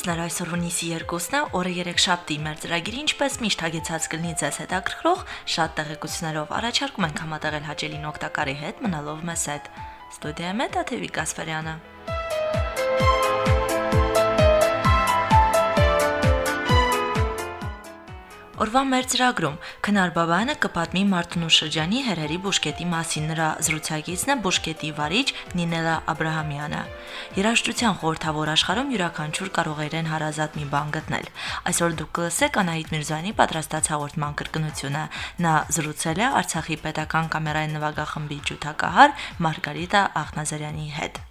հայրենակիցներ այսօր հունիսի 2-ն է, օրը 3 շաբթի մեր ծրագիրը ինչպես միշտ հագեցած կլինի ձեզ հետաքրքրող շատ տեղեկություններով առաջարկում ենք համատեղել հաճելին օգտակարի հետ մնալով մեզ հետ։ Ստուդիայում է Տաթևիկ Գասպարյանը։ Օրվա մեր ծրագրում Քնար Բաբայանը կպատմի Մարտունու շրջանի հերերի բուժկետի մասին նրա զրուցակիցն է բուժկետի վարիչ Նինելա Աբ รา համյանը։ Երաժշտության խորթավոր աշխարհում յուրաքանչյուր կարող է իրեն հարազատ մի բան գտնել։ Այսօր դուք կլսեք Անահիտ Միրզոյանի պատրաստած հաղորդման կրկնությունը։ Նա զրուցել է Արցախի պետական կամերային նվագախմբի ջութակահար Մարգարիտա Ախնազարյանի հետ։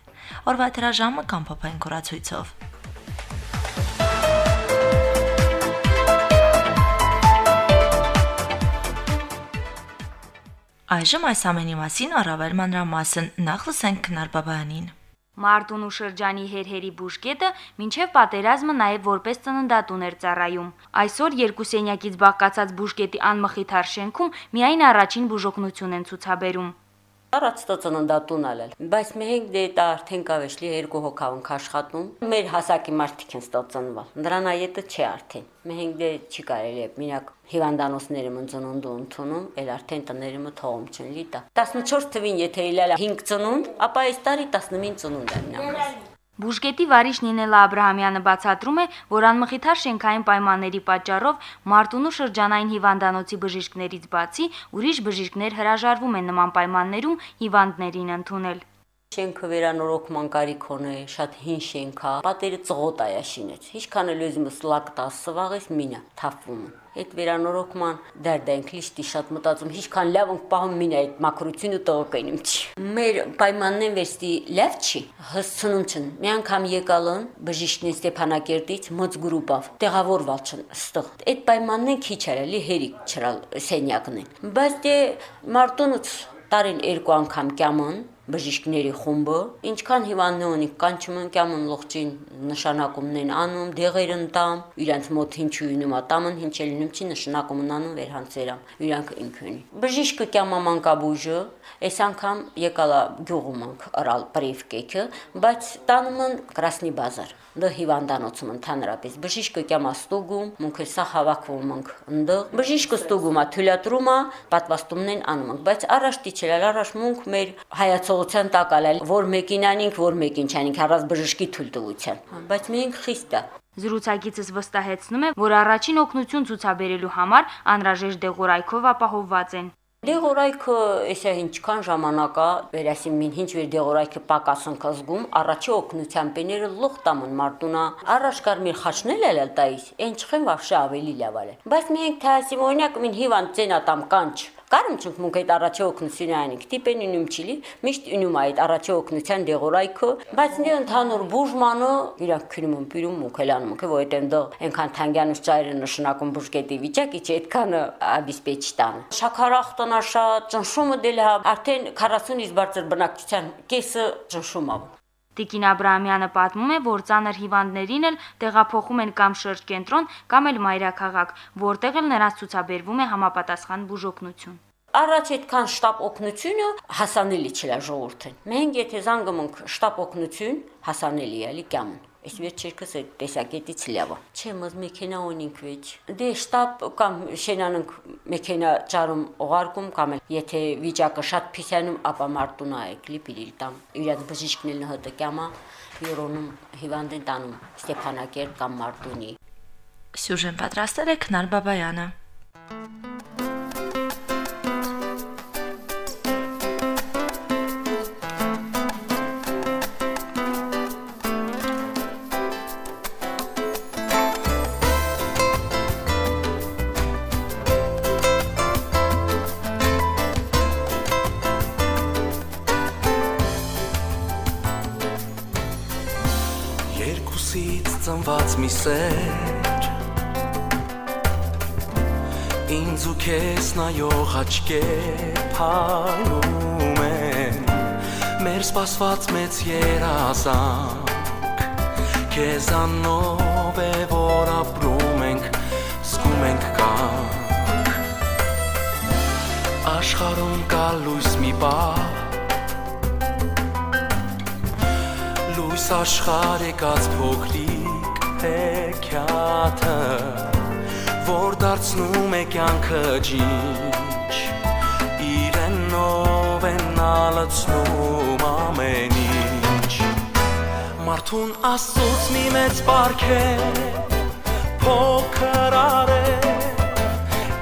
Օրվա հրաժամը կամ փոփային կորացույցով։ Այժմ այս ամենի մասին առավել մանրամասն նախ լսենք Քնար Բաբայանին։ Մարտունու շրջանի հերհերի բուժկետը մինչև պատերազմը նաև որպես ծննդատուն էր ծառայում։ Այսօր երկու սենյակից բաղկացած բուժկետի անմխիթար շենքում միայն առաջին բուժօգնություն են ցուցաբերում։ Առաջտո ծննդատուն ալել, բայց մենք դե դա արդեն կավեշլի երկու հոգավանք աշխատում։ Մեր հասակի մարդիկ են ստացանվել։ Նրան այետը չէ արդեն։ Մենք դե չի կարելի է մինակ հիվանդանոցները մն ծնունդու ընդունում, էլ արդեն տները մը թողում չեն լիտա։ 14 թվին եթե իլալ 5 ծնունդ, ապա այս տարի 19 ծնունդ են նամաս։ Բուժկետի վարիչ Նինելա Աբ รา համյանը բացատրում է, որ անմխիթար շենքային պայմանների պատճառով Մարտունու շրջանային հիվանդանոցի բժիշկներից բացի ուրիշ բժիշկներ հրաժարվում են նման պայմաններում հիվանդներին ընդունել։ Շենքը վերանորոգման կարիք ունի, շատ հին շենք է, պատերը ծղոտ այա շինեց։ Ինչքան էլ ուզում ես լակ տաս սվաղես մինա թափվում։ Այդ վերանորոգման դերդենք լիշտի շատ մտածում, ինչքան լավ ենք պահում մինա այդ մակրությունը տողկենում չի։ Մեր պայմաններն վերստի լավ չի, հսցնում չն։ Մի անգամ եկալն բժիշկն Ստեփանակերտից մոց գրուպով տեղավորվալ չն ստեղ։ Այդ պայմաններն քիչ էր, էլի հերիք չրալ սենյակն են։ Բայց դե մարտոնուց տարին երկու անգամ կյաման բժիշկների խումբը, ինչքան հիվանդն ունի, կանչում են կամն լողջին նշանակումն անում, դեղեր ընտամ, իրանց մոտ ինչու ինում ատամն, ինչ էլ ինում չի նշանակումն անում վերհանցերամ, իրանք ինքնի։ Բժիշկը կամամանկաբուժը, այս անգամ եկալա գյուղում առալ պրիվկեքը, բայց տանում են Կրասնի բազար դա հիվանդանոցում ընդհանրապես բժիշկը կյամա ստուգում մունքը սա հավաքվում ենք ընդեղ բժիշկը ստուգում է թույլատրում է պատվաստումն են անում ենք բայց առաջ դիչել առաջ մունք մեր հայացողության տակալել որ մեկին անինք որ մեկին չանինք առած բժշկի թույլտվության բայց մենք խիստ է Զրուցակիցս վստահեցնում է, որ առաջին օգնություն ցուցաբերելու համար անհրաժեշտ դեղորայքով ապահովված են։ Դեղորայքը էսա ինչքան ժամանակա վերասին մին ինչ վեր դեղորայքը պակասն կզգում առաջի օգնության պեները լուղ տամն մարտունա առաջ կար մեր խաչնել էլ տայիս այն չխեն վավշե ավելի լավ է բայց մենք թասի օրինակ մին հիվանդ ծենատամ կանչ Կարում չունք մունք այդ առաջի օգնությունը այնիկ տիպեն ինում չլի, միշտ ինում այդ առաջի օգնության դեղորայքը, բայց նի ընդհանուր բուժմանը իրանք քնում են պիրում մուքելանում, că որ այդեմ դող այնքան թանգյանուց ծայրը նշանակում բուժկետի վիճակի չէ, այդքանը աբիսպեչտան։ Շաքարախտանա շատ ճնշումը դել հա արդեն 40-ից բարձր բնակչության կեսը ճնշում ա։ Տիկին Աբրահամյանը պատմում է, որ ցաներ հիվանդներին էլ տեղափոխում են կամ շրջկենտրոն կամ էլ մայրաքաղաք, որտեղ էլ նրանց ցուցաբերվում է համապատասխան բուժօգնություն։ Առաջ այդքան շտապ օգնությունը հասանելի չէ ժողովրդին։ Մենք եթե զանգում ենք շտապ օգնություն, հասանելի է լի կամն։ Այս վերջերքս այդ տեսակետից լավա։ Չէ, մզ մեքենա ունենք վեճ։ Դե շտապ կամ շենանանք մեքենա ճարում օղարկում կամ եթե վիճակը շատ փիսանում, ապա մարտունա է կլիպիրիլ տամ։ Իրաց բժիշկն էլ հտկյամա յորոնում հիվանդին տանում Ստեփանակերտ կամ Մարտունի։ Սյուժեն պատրաստել է Քնար Բաբայանը։ մի սեր ինձ ու քեզ նայող աչքեր փայլում են մեր սպասված մեծ երազանք քեզանով է որ ապրում ենք զգում ենք կանք աշխարհում կա լույս մի բառ լույս աշխարհ եկած փոքրիկ հեքիաթը որ դարձնում է կյանքը ջինջ իրենով են ալացնում ամեն ինչ մարդուն աստծուց մի մեծ բարք է փոքր արե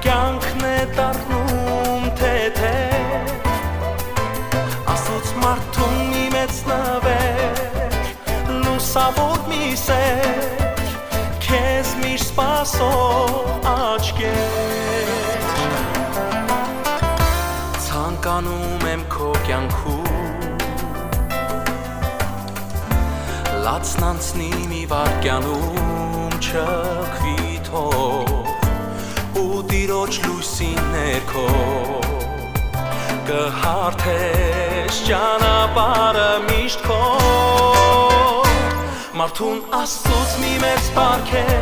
կյանքն է դառնում թեթե աստծուց մարդուն մի մեծ նվեր լուսավոր մի սեր սպասող աչքեր ցանկանում եմ քո կյանքում լացնանցնի մի վարքյանում չքվի թող ու տիրոջ լույսին ներքո կհարթես ճանապարհը միշտ քո Մարդուն աստծոց մի մեծ բարքեր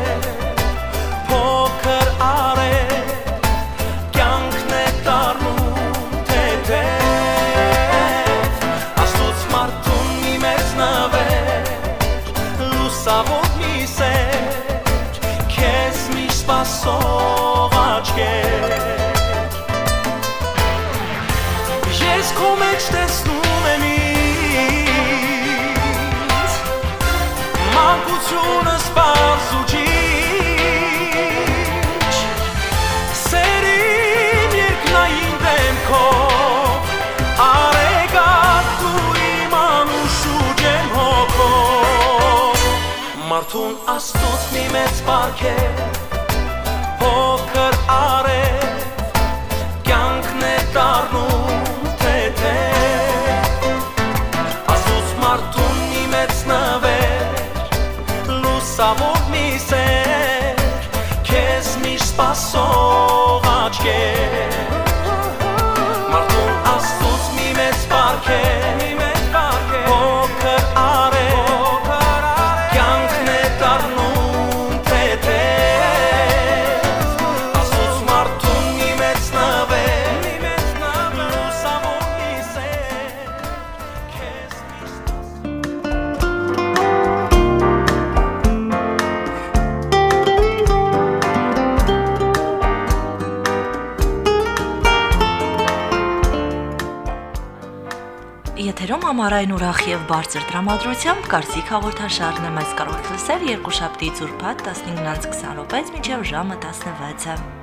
Մարդուն աստուց մի մեծ բարք Ամառային ուրախ եւ բարձր տրամադրությամբ կարծիք հաղորդաշարն է մեզ կարող լսել երկուշաբթի ծուրփատ 15-ից 20 րոպեից մինչև ժամը 16-ը։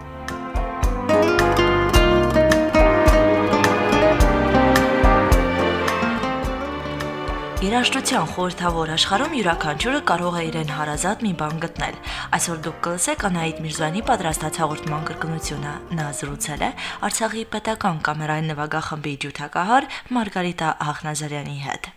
Երաժշտության խորհրդավոր աշխարհում յուրաքանչյուրը կարող է իրեն հարազատ մի բան գտնել։ Այսօր դուք կլսեք Անահիտ Միրզոյանի պատրաստած հաղորդման կրկնությունը։ Նա զրուցել է Արցախի պետական կամերային նվագախմբի ջութակահար Մարգարիտա Ահնազարյանի հետ։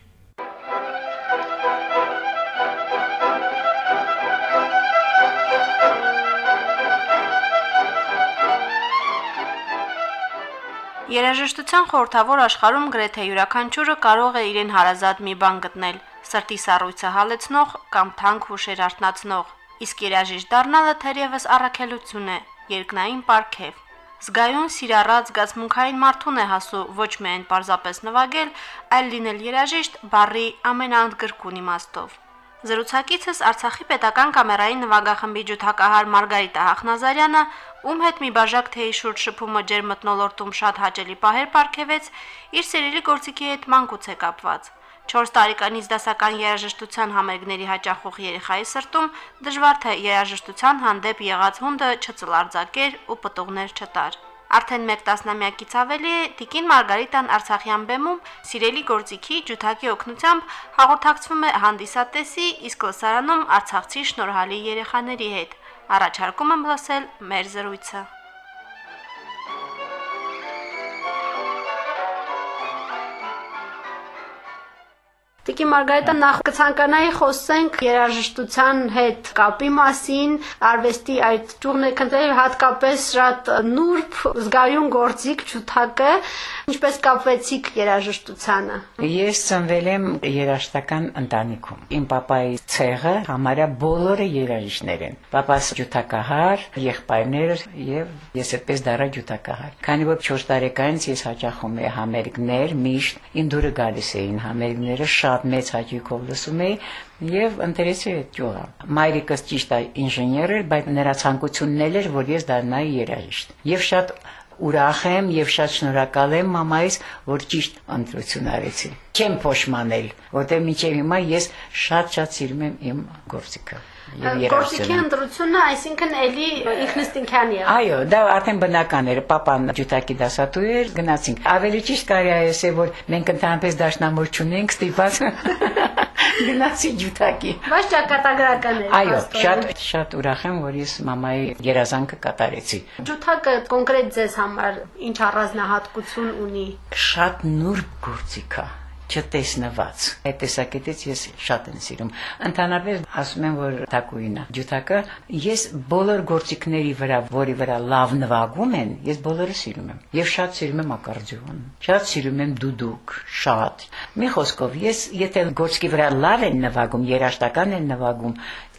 Երաժշտության խորհրդավոր աշխարհում գրեթե յուրաքանչյուրը կարող է իրեն հարազատ մի բան գտնել՝ սրտի սառույցը հալեցնող կամ թանկ հուշեր արթնացնող։ Իսկ երաժիշտ դառնալը թերևս առաքելություն է, երկնային պարգև։ Զգայուն սիրառած զգացմունքային մարդուն է հասու ոչ միայն պարզապես նվագել, այլ լինել երաժիշտ բարի ամենաընդգրկուն իմաստով։ Զրուցակիցս Արցախի պետական կամերային նվագախմբի ջութակահար Մարգարիտա Հախնազարյանը, ում հետ մի բաժակ թեյի շուրջ շփումը ջեր մտնոլորտում շատ հաճելի պահեր ապարգևեց, իր սերելի գործիքի հետ մանկուց է կապված։ 4 տարեկանից դասական երաժշտության համերգների հաճախող երեխայի սրտում դժվար թե երաժշտության հանդեպ եղած հունդը չծլարձակեր ու պտուղներ չտար։ Արդեն 1 տասնամյակից ավելի Տիկին Մարգարիտան Արցախյան բեմում սիրելի գործիքի ջութակի օգնությամբ հաղորդակցվում է հանդիսատեսի, իսկ լսարանում արցախցի շնորհալի երեխաների հետ։ Առաջարկում եմ լսել մեր զրույցը։ Տիկի Մարգարիտա նախ կցանկանայի խոսենք երաժշտության հետ կապի մասին, արվեստի այդ ճյուղն է քննել հատկապես շատ նուրբ զգայուն գործիք ճութակը, ինչպես կապվեցիք երաժշտությանը։ Ես ծնվել եմ երաժշտական ընտանիքում։ Իմ papai ցեղը համարյա բոլորը երաժիշտներ են։ Papas ջութակահար, եղբայրներ եւ ես այդպես դառա ջութակահար։ Քանի որ 4 տարեկանից ես հաճախում եմ համերգներ, միշտ իմ դուրը գալիս էին համերգները շատ շատ մեծ հաճույքով լսում էի եւ ընտերեցի այդ ճյուղը։ Մայրիկս ճիշտ ինժեներ էր, բայց նրա ցանկությունն էլ էր, որ ես դառնայի երաժիշտ։ Եվ շատ ուրախ եմ եւ շատ շնորհակալ եմ մամայից, որ ճիշտ ընտրություն արեցի։ Չեմ փոշմանել, որտեղ մինչև հիմա ես շատ-շատ սիրում եմ իմ գործիքը։ Գործիքի ընտրությունը, այսինքն էլի ինքնստինքյան է։ Այո, դա արդեն բնական էր։ Պապան ջութակի դասատու էր, գնացինք։ Ավելի ճիշտ կարելի է ասել, որ մենք ընդհանրապես դաշնամուր չունենք, ստիպած գնացի ջութակի։ Բայց ճակատագրական է։ Այո, շատ շատ ուրախ եմ, որ ես մամայի երազանքը կատարեցի։ Ջութակը կոնկրետ ձեզ համար ինչ առանձնահատկություն ունի։ Շատ նուրբ գործիք է չտեսնված։ Այդ տեսակետից ես շատ եմ սիրում։ Ընդհանրապես ասում եմ, որ տակույնը ջութակը ես բոլոր գործիքների վրա, որի վրա լավ նվագում են, ես բոլորը սիրում եմ։ Եվ շատ սիրում եմ ակարդեոն։ Շատ սիրում եմ դուդուկ, շատ։ Մի խոսքով, ես եթե գործքի վրա լավ են նվագում, երաշտական են նվագում,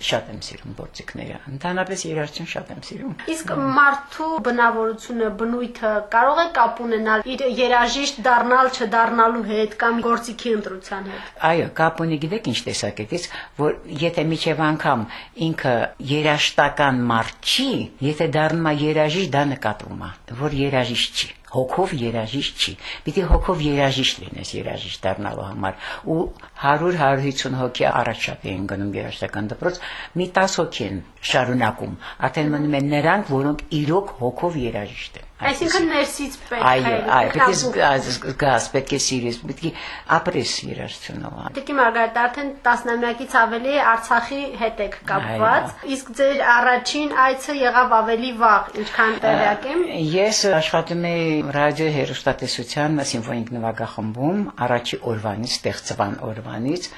շատ եմ սիրում գործիքները։ Ընդհանրապես երաժշտություն շատ եմ սիրում։ Իսկ մարդու բնավորությունը, բնույթը կարող է կապ ունենալ իր երաժիշտ դառնալ չդառնալու հետ կամ գործիքի ընտրության հետ։ Այո, կապ ունի գիտեք ինչ տեսակետից, որ եթե միջև անգամ ինքը երաշտական մարդ չի, եթե դառնում է երաժիշտ, դա նկատվում է, որ երաժիշտ չի հոգով երաժիշտ չի։ Պիտի հոգով երաժիշտ լինես երաժիշտ դառնալու համար։ Ու 100-150 հոգի առաջ շատ էին գնում երաժշտական դպրոց, մի 10 հոգի են շարունակում։ Արդեն մնում են նրանք, որոնք իրոք հոգով երաժիշտ են։ Այսինքն ներսից պետք է։ Այո, այո, պետք է զգաս- գաս, պետք է սիրես, պետք է ապրես երաժշտությունով։ Տիկի Մարգարիտ, արդեն 10-ամյակից ավելի Արցախի հետ եք կապված, իսկ ձեր առաջին այցը եղավ ավելի վաղ, ինչքան տեղյակ եմ։ Ես աշխատում եի ռադիո հերոստատեսության սիմֆոնիկ նվագախմբում առաջի օրվանից, ստեղծվան օրվանից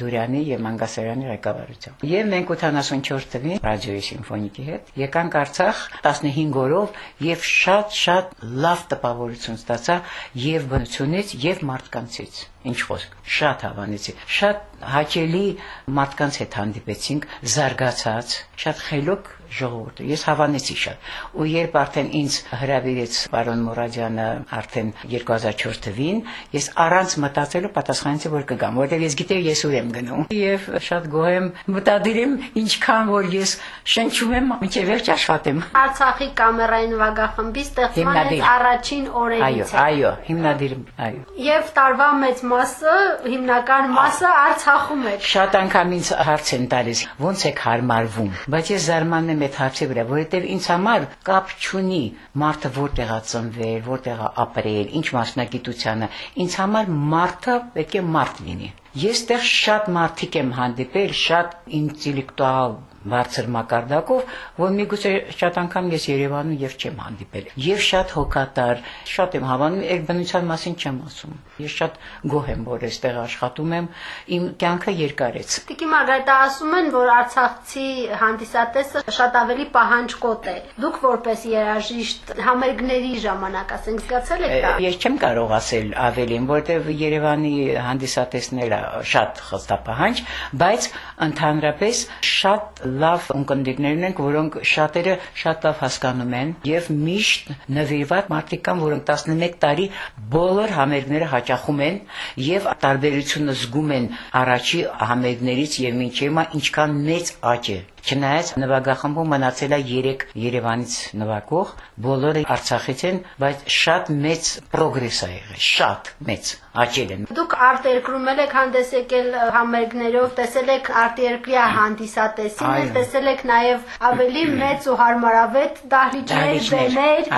Դուրյանի եւ Մանգասարյանի ղեկավարությամբ։ Եվ մենք 84 թվին ռադիոյի սիմֆոնիկի հետ եկանք Արցախ 15 օրով եւ շատ-շատ լավ տպավորություն ստացա եւ բնությունից եւ մարդկանցից։ Ինչ խոսք, շատ հավանեցի։ Շատ հաճելի մարդկանց հետ հանդիպեցինք, զարգացած, շատ խելոք ժողովուրդ։ Ես հավանեցի շատ։ Ու երբ արդեն ինձ հրավիրեց պարոն Մուրադյանը արդեն 2004 թվին, ես առանց մտածելու պատասխանեցի, որ կգամ, որովհետև ես գիտեի ես ուր եմ գնում։ Եվ շատ գոհ եմ, մտադիր եմ ինչքան որ ես շնչում եմ, մինչև վերջ աշխատեմ։ Արցախի կամերային նվագախմբի ստեղծման առաջին Այո, օրերից է։ այո, հիմնադիր, այո։ Եվ տարվա մեծ մասը, հիմնական մասը Արցախում է։ Շատ անգամ ինձ հարց են տալիս, ոնց եք հարմարվում, բայց ես զարմանում եմ այդ հարցի վրա, որովհետև ինձ համար կապ չունի մարդը որտեղ է ծնվել, որտեղ է ապրել, ինչ մասնագիտությանը։ Ինձ համար մարդը պետք է մարդ լինի։ Ես տեղ շատ մարդիկ եմ հանդիպել, շատ ինտելեկտուալ բարձր մակարդակով, որ միգուցե շատ անգամ ես Երևանում եւ չեմ հանդիպել։ Եվ շատ հոգատար, շատ եմ հավանում, այդ բնության մասին չեմ ասում։ Ես շատ գոհ եմ, որ այստեղ աշխատում եմ, իմ կյանքը երկարեց։ Տիկի Մարգարիտա ասում են, որ Արցախցի հանդիսատեսը շատ ավելի պահանջկոտ է։ Դուք որպես երաժիշտ համերգների ժամանակ, ասենք, զգացել եք դա։ Ես չեմ կարող ասել ավելին, որտեվ Երևանի հանդիսատեսները շատ խստապահանջ, բայց ընդհանրապես շատ լավ ընկերներ ունենք, որոնք շատերը շատ լավ հասկանում են եւ միշտ նվիրված մարդիկ կան, որոնք 11 տարի բոլոր համերգները հաճախում են եւ տարբերությունը զգում են առաջի համերգներից եւ մինչեւ հիմա ինչքան մեծ աճ է Չնայած նվագախմբում մնացել է 3 Երևանից նվագող, բոլորը Արցախից են, բայց շատ մեծ պրոգրես է եղել, շատ մեծ աճել են։ Դուք արտերկրում եք հանդես եկել համերգներով, տեսել եք արտերկրյա հանդիսատեսին, տեսել եք նաև ավելի մեծ ու հարմարավետ դահլիճներ, բեներ։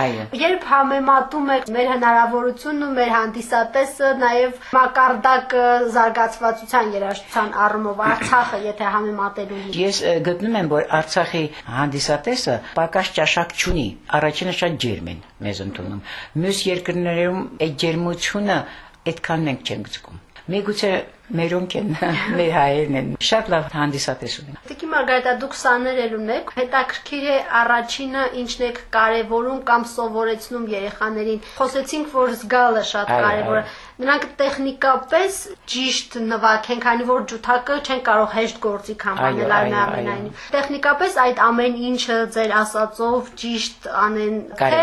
Երբ համեմատում եք մեր հնարավորությունն ու մեր հանդիսատեսը, նաև մակարդակը զարգացվածության երաժշտության առումով Արցախը, եթե համեմատելու Ես ը, գտնում եմ, որ Արցախի հանդիսատեսը պակաս ճաշակ չունի։ Առաջինը շատ ջերմ են մեզ ընդունում։ Մյուս երկրներում այդ ջերմությունը այդքան մենք չենք զգում։ Միգուցե մերոնք են, մեր հայերն են։ Շատ լավ հանդիսատես ունեն։ Տիկի Մարգարիտա, դուք սաներ ունեք։ Հետաքրքիր է առաջինը ինչն եք կարևորում կամ սովորեցնում երեխաներին։ Խոսեցինք, որ զգալը շատ կարևոր է։ Նրանք տեխնիկապես ճիշտ նվագեն, քանի որ ջութակը չեն կարող հեշտ գործիք այո, այնուամենայնիվ։ Տեխնիկապես այդ ամեն ինչը ձեր ասածով ճիշտ անեն, թե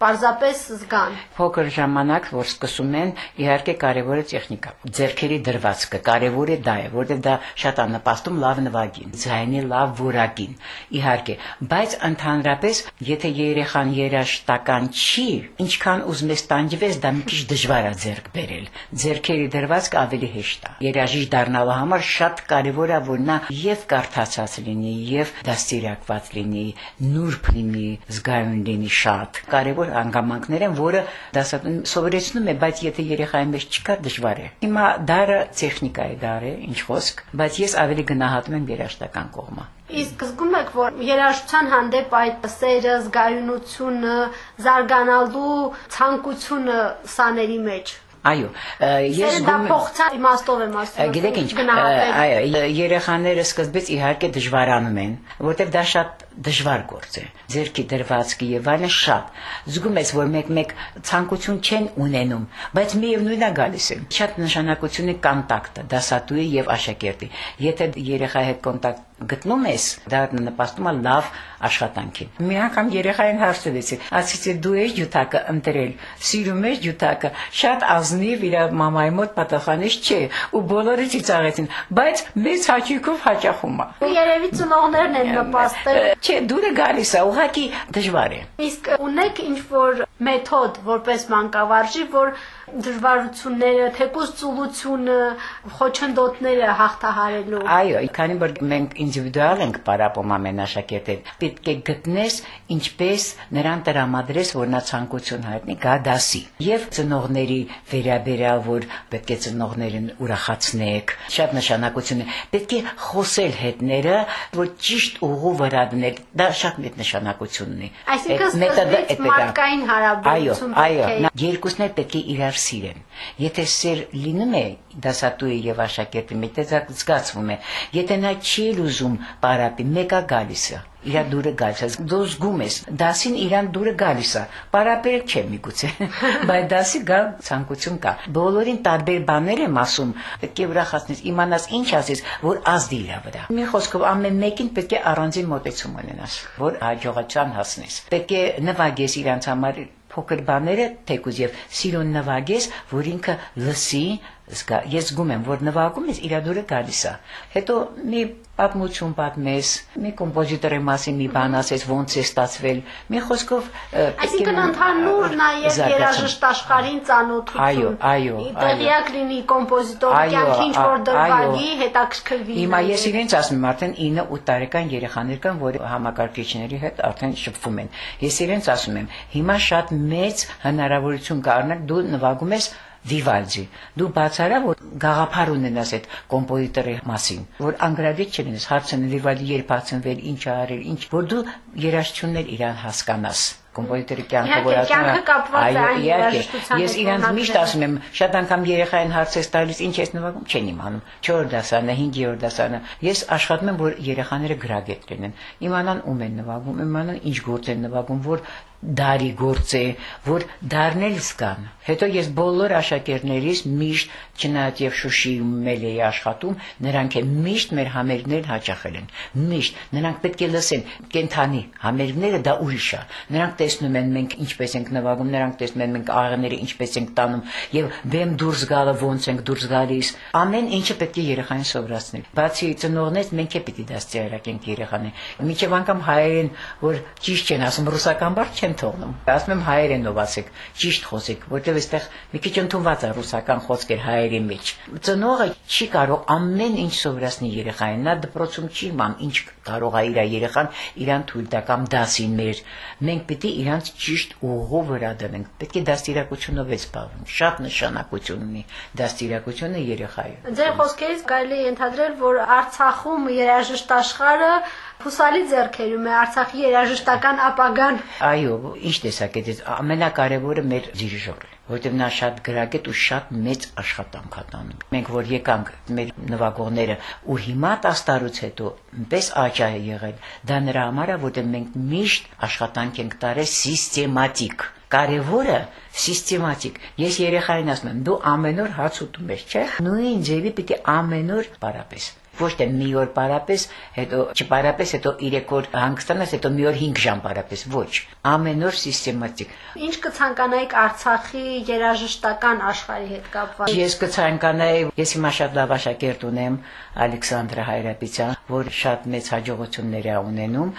պարզապես զգան։ Փոքր ժամանակ, որ սկսում են, իհարկե կարևոր է տեխնիկա։ Ձերքերի դրվածքը կարևոր է դա է, որտեղ դա շատ աննպաստում լավ նվագին, ձայնի լավ որակին։ Իհարկե, բայց ընդհանրապես, եթե երեխան երաշտական չի, ինչքան ուզում ես տանջվես, դա մի քիչ դժվար է ձերք բերել։ Ձերքերի դրվածքը ավելի հեշտ է։ Երաժիշտ դառնալու համար շատ կարևոր է, որ նա եւ կարդացած լինի, եւ դաստիարակված լինի, նուրբ լինի, զգայուն լինի շատ։ Կարևոր հանգամանքներ են, որը դասատուն սովորեցնում է, բայց եթե երեխայի մեջ չկա, դժվար է։ Հիմա դարը տեխնիկայի դար է, ինչ խոսք, բայց ես ավելի գնահատում եմ երաշտական կողմը։ Իսկ զգում եք, որ երաժշտության հանդեպ այդ սերը, զգայունությունը, զարգանալու ցանկությունը սաների մեջ Այո, ես դա փոխցան իմաստով եմ ասում։ Գիտեք ինչ, այո, երեխաները սկզբից իհարկե դժվարանում են, որտեղ դա շատ դժվար գործ է։ Ձերքի դրվածքը եւ այլն շատ։ Զգում ես, որ մեկ-մեկ ցանկություն չեն ունենում, բայց միևնույնն է գալիս է։ Շատ նշանակություն է կոնտակտը դասատուի եւ աշակերտի։ Եթե երեխայի հետ կոնտակտ գտնում ես, դա նպաստում է լավ աշխատանքին։ Մի անգամ երեխային հարցրեցի, ասեցի դու ես ջութակը ընտրել, սիրում ես ջութակը, շատ ազնիվ իր մամայի մոտ պատասխանեց. Չէ, ու բոլորը ծիծաղեցին, բայց մեծ հաճույքով հաճախում է։ Երևի ծնողներն են նպաստել։ Չէ, դուրը գալիս է, ուղղակի դժվար է։ Իսկ ունեք ինչ որ մեթոդ որպես մանկավարժի, որ դժվարությունները, թեկուզ ծուլությունը, խոչընդոտները հաղթահարելու։ Այո, քանի որ մենք ինդիվիդուալ ենք պարապում ամեն աշակերտին, պետք է գտնես ինչպես նրան տրամադրես, որ նա ցանկություն հայտնի գա դասի։ Եվ ծնողների վերաբերյալ, որ պետք է ծնողներին ուրախացնեք, շատ նշանակություն է։ Պետք է խոսել հետները, որ ճիշտ ուղու վրա դնել։ Դա շատ մեծ նշանակություն ունի։ Այսինքն սկզբից մարդկային հարաբերություն այո, այո, երկուսն էլ պետք է իրար սիրեն։ Եթե սեր լինում է դասատուի եւ աշակերտի մեջ, դա զգացվում է։ Եթե նա չի ուզում պարապի, մեկը գալիս է իր դուրը գալիս է դու զգում ես դասին իրան դուրը գալիս է պարապել չէ միգուցե բայց դասի գա ցանկություն կա բոլորին տարբեր բաներ եմ ասում պետք է ուրախացնես իմանաս ինչ ասես որ ազդի իր վրա մի խոսքով ամեն մեկին պետք է առանձին մոտեցում ունենաս որ հաջողության հասնես պետք է նվագես իրանց համար փոքր բաները թեկուզ եւ սիրուն նվագես, որ ինքը լսի, զգա։ Ես զգում եմ, որ նվագում ես իր դուրը գալիս է։ Հետո մի պատմություն պատմես, մի կոմպոզիտորի մասին մի բան ասես, ոնց է ստացվել։ Մի խոսքով Այսինքն ընդհանուր նաև երաժշտ աշխարհին ծանոթություն։ Այո, այո, այո։ Տեղյակ լինի կոմպոզիտորի կյանքի ինչ որ դրվագի, հետաքրքրվի։ Հիմա ես իրենց ասում եմ, արդեն 9-8 տարեկան երեխաներ կան, որ համակարգիչների հետ արդեն շփվում են։ Ես իրենց ասում եմ, հիմա շատ մեծ հնարավորություն կա, դու նվագում ես Վիվալդի։ Դու բացարա որ գաղափար ունենաս այդ կոմպոզիտորի մասին, որ անգրավիչ չլինես, հարցն Վիվալդի երբ հացնվել, ինչ արել, ինչ, որ դու երաժշտություններ իրան հասկանաս կոմպոզիտորի կյանքը որ ասում այո իհարկե ես իրանց միշտ ասում եմ շատ անգամ երեխային հարցես տալիս ինչ ես նվագում չեն իմանում 4 դասանը 5-րդ դասանը ես աշխատում եմ որ երեխաները գրագետ լինեն իմանան ում են նվագում իմանան ինչ գործ են նվագում որ դարի գործ է, որ դառնել զգան։ Հետո ես բոլոր աշակերտներիս միշտ չնայած եւ Շուշիում մել էի աշխատում, նրանք է միշտ մեր համերգներ հաճախել են։ Միշտ նրանք պետք է լսեն կենթանի համերգները դա ուրիշ է։ Նրանք տեսնում են մենք ինչպես ենք նվագում, նրանք տեսնում են մենք աղաները ինչպես ենք տանում եւ բեմ դուրս գալը ոնց ենք դուրս գալիս։ Ամեն ինչը պետք է երեխային սովորացնել։ Բացի ծնողներից մենք է պիտի դաստիարակենք երեխաներին։ Միջև անգամ հայերեն, որ ճիշտ չեն ասում, ռուսական բառ չեն թողնում։ Ասում եմ հայերենով ասեք, ճիշտ խոսեք, որտեղ այստեղ մի քիչ ընդունված է ռուսական խոսքեր հայերի մեջ։ Ծնողը չի կարող ամեն ինչ սովորացնել երեխային, նա դպրոցում չի իմամ ինչ կարող է իր երեխան իրան թույլ տա կամ դասին մեր։ Մենք պիտի իրանց ճիշտ ուղու վրա դնենք։ Պետք է դաստիարակությունով է զբաղվում։ Շատ նշանակություն ունի դաստիարակությունը երեխայի։ Ձեր խոսքերից կարելի է ընդհանրել, որ Արցախում երաժշտ աշխարհը Հուսալի ձեռքերում է Արցախի երաժշտական ապագան։ Այո, ինչ տեսակետից ամենակարևորը մեր դիրիժորը որտեղ նա շատ գրագետ ու շատ մեծ աշխատանք է տանում։ Մենք որ եկանք մեր նվագողները ու հիմա 10 տարուց հետո պես աճ է եղել, դա նրա համար է, որտեղ մենք միշտ աշխատանք ենք տարել սիստեմատիկ կարևորը սիստեմատիկ։ Ես երեխային ասում եմ, դու ամեն օր հաց ուտում ես, չէ՞։ Նույն ձևի պիտի ամեն օր պարապես։ Ոչ թե մի օր պարապես, հետո չպարապես, հետո 3 օր հանգստանաս, հետո մի օր 5 ժամ պարապես, ոչ։ Ամեն օր սիստեմատիկ։ Ինչ կցանկանայիք Արցախի երաժշտական աշխարհի հետ կապված։ Ես կցանկանայի, ես հիմա շատ լավ աշակերտ ունեմ Ալեքսանդր Հայրապետյան, որ շատ մեծ հաջողություններ է ունենում,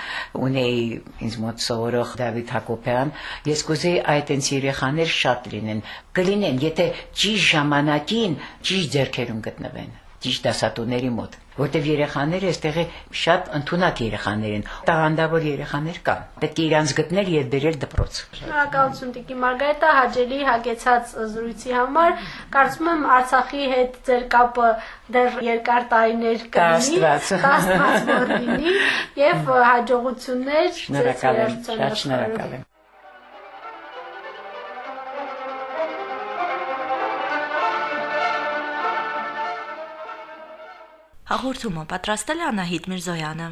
ունեի ինձ մոտ սովորող Դավիթ Հակոբյան, ես կուզեի այդ այնց երեխաներ շատ լինեն, կլինեն, եթե ճիշտ ժամանակին ճիշտ ձեռքերում գտնվեն ճիշտ դասատուների մոտ, որտեվ երեխաները այստեղի շատ ընդունակ երեխաներ են, տաղանդավոր երեխաներ կան։ Պետք է իրանց գտնել եւ բերել դպրոց։ Շնորհակալություն Տիկի Մարգարետա հաջելի հագեցած զրույցի համար։ Կարծում եմ Արցախի հետ ձեր կապը դեռ երկար տարիներ կլինի, Աստված որ լինի եւ հաջողություններ Շնորհակալ եմ, շատ շնորհակալ եմ։ Հաղորդումը պատրաստել է Անահիտ Միրզոյանը։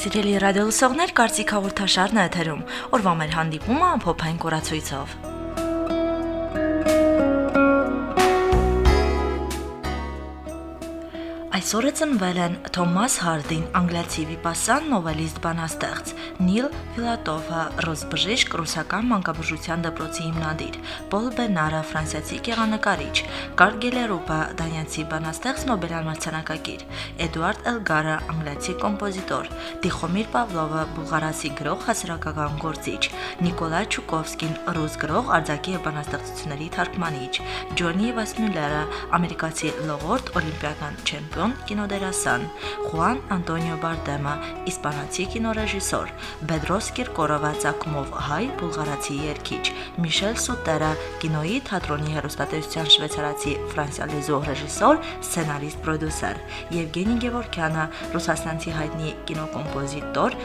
Սիրելի ռադիոլսողներ, կարծիք հաղորդաշարն է եթերում։ Օրվա մեր հանդիպումը ամփոփային կորացույցով։ Այսօր է ծնվել են Թոմաս Հարդին, անգլիացի վիպասան, նովելիստ, բանաստեղծ, Նիլ Ֆիլատովը, ռուսբժիշկ, ռուսական մանկաբուժության դպրոցի հիմնադիր, Պոլ Բենարը, ֆրանսիացի գեղանկարիչ, Կարլ Գելերուպը, դանիացի բանաստեղծ, Նոբելյան մրցանակակիր, Էդուարդ Էլգարը, անգլիացի կոմպոզիտոր, Տիխոմիր Պավլովը, բուլղարացի գրող, հասարակական գործիչ, Նիկոլայ Չուկովսկին, ռուս գրող, արձակի բանաստեղծությունների թարգմանիչ, Ջոնի Վասմյուլերը, ամերիկացի լողորդ, օլիմպիական չեմպիոն Գասton կինոդերասան, Խուան Անտոնիո Բարդեմա, իսպանացի կինոռեժիսոր, Բեդրոս Կիրկորովա ցակումով հայ բուլղարացի երգիչ, Միշել Սուտերը, կինոյի թատրոնի հերոստատեսության շվեյցարացի ֆրանսիալեզու ռեժիսոր, սցենարիստ, պրոդյուսեր, Եվգենի Գևորքյանը, ռուսաստանցի հայտնի կինոկոմպոզիտոր,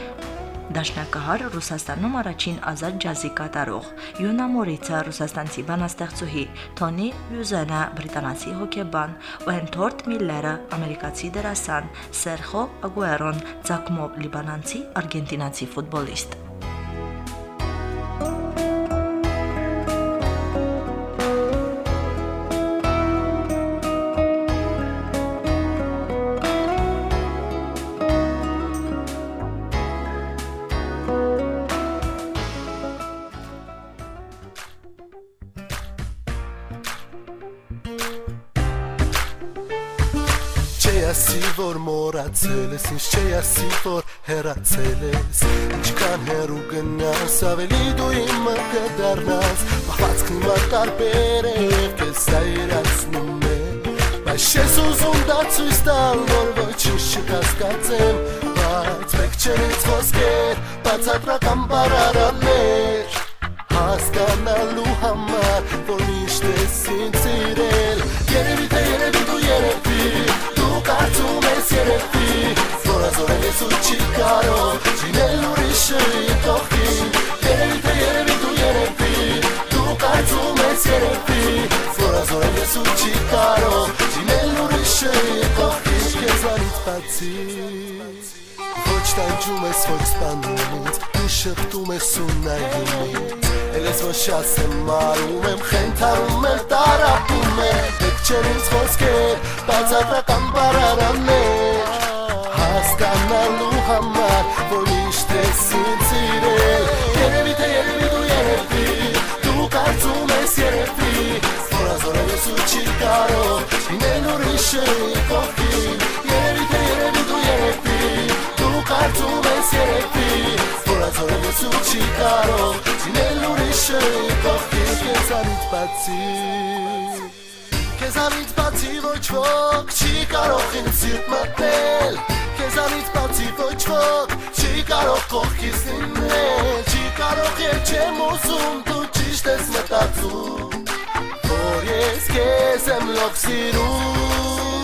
Դաշնակահար Ռուսաստանում առաջին ազատ ջազի կատարող, Յունա Մորիցա ռուսաստանցի բանաստեղծուհի, Թոնի Յուզենա բրիտանացի հոկեբան, Ուենթորտ Միլլերը ամերիկացի դերասան, Սերխո Ագուերոն ցակմով լիբանանցի արգենտինացի ֆուտբոլիստ։ որ մոռացել ես ինձ չի ասի որ հեռացել ես ինչքան հեռու գնաս ավելի դու իմը կդառնաս բացքն իմ տարբեր է քեզ սայրացնում է բայց ես ուզում դա ցույց տալ որ ոչինչ չկասկածեմ բայց մեկ չեն ինձ խոսքեր բացատրական բարարաններ հասկանալու համար որ միշտ ես ինձ սիրել երևի թե երևի դու երևի կարծում ես երևի Որ ազորել ես ու չի կարող Չինել ուրիշը կողքին Երևի թե երևի դու երևի Դու կարծում ես երևի Որ ազորել ես ու չի կարող Չինել ուրիշը կողքին Կեզանից բացի Ոչ տանջում ես, ոչ սպանում ինձ Դու շպտում ես ու նայում ինձ Էլ ես ոչ ասեմ մարում եմ Խենթարում եմ, տարապում եմ չեն ինձ խոսքեր, բացատրական բարարաններ Հասկանալու համար, որ միշտ ես ինձ սիրել Երևի թե երևի դու երևի, դու կարծում ես երևի Որ ազորել ես ու չի կարող, ինել ուրիշը կողքին Երևի թե երևի դու երևի, դու կարծում ես երևի Որ ազորել ես ու չի կարող, ինել ուրիշը կողքին Կեզանից բացի Քեզանից բացի ոչ ոք չի կարող ինձ սիրտ մտնել. Քեզանից բացի ոչ ոք չի կարող կողքից լինել. Չի կարող եւ չեմ ուզում դու ճիշտ ես մտածում Որ ես քեզ եմ լոք սիրում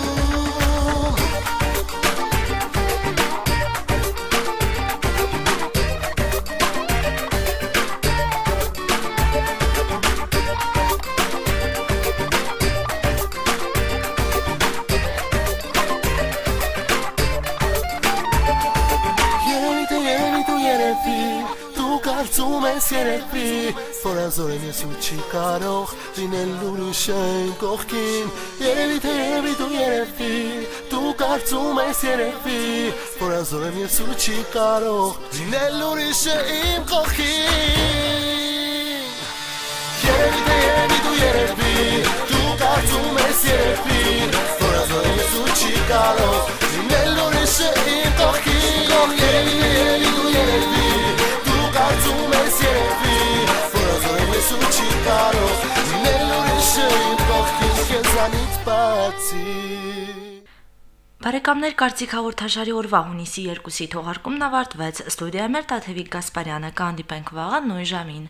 կարծում ես երևի որ ազորեն ես ու չի կարող լինել ուրիշ այն կողքին երևի թե երևի դու երևի դու կարծում ես երևի որ ազորեն ես ու չի կարող լինել ուրիշ իմ կողքին երևի թե երևի դու երևի դու կարծում ես երևի որ ազորեն ես ու չի կարող լինել ուրիշ իմ կողքին երևի երևի դու երևի քեզանից բացի Բարեկամներ կարծիք հաղորդաշարի օրվա հունիսի 2-ի թողարկումն ավարտվեց։ Ստուդիայում էր Տաթևիկ Գասպարյանը, կհանդիպենք վաղը նույն ժամին։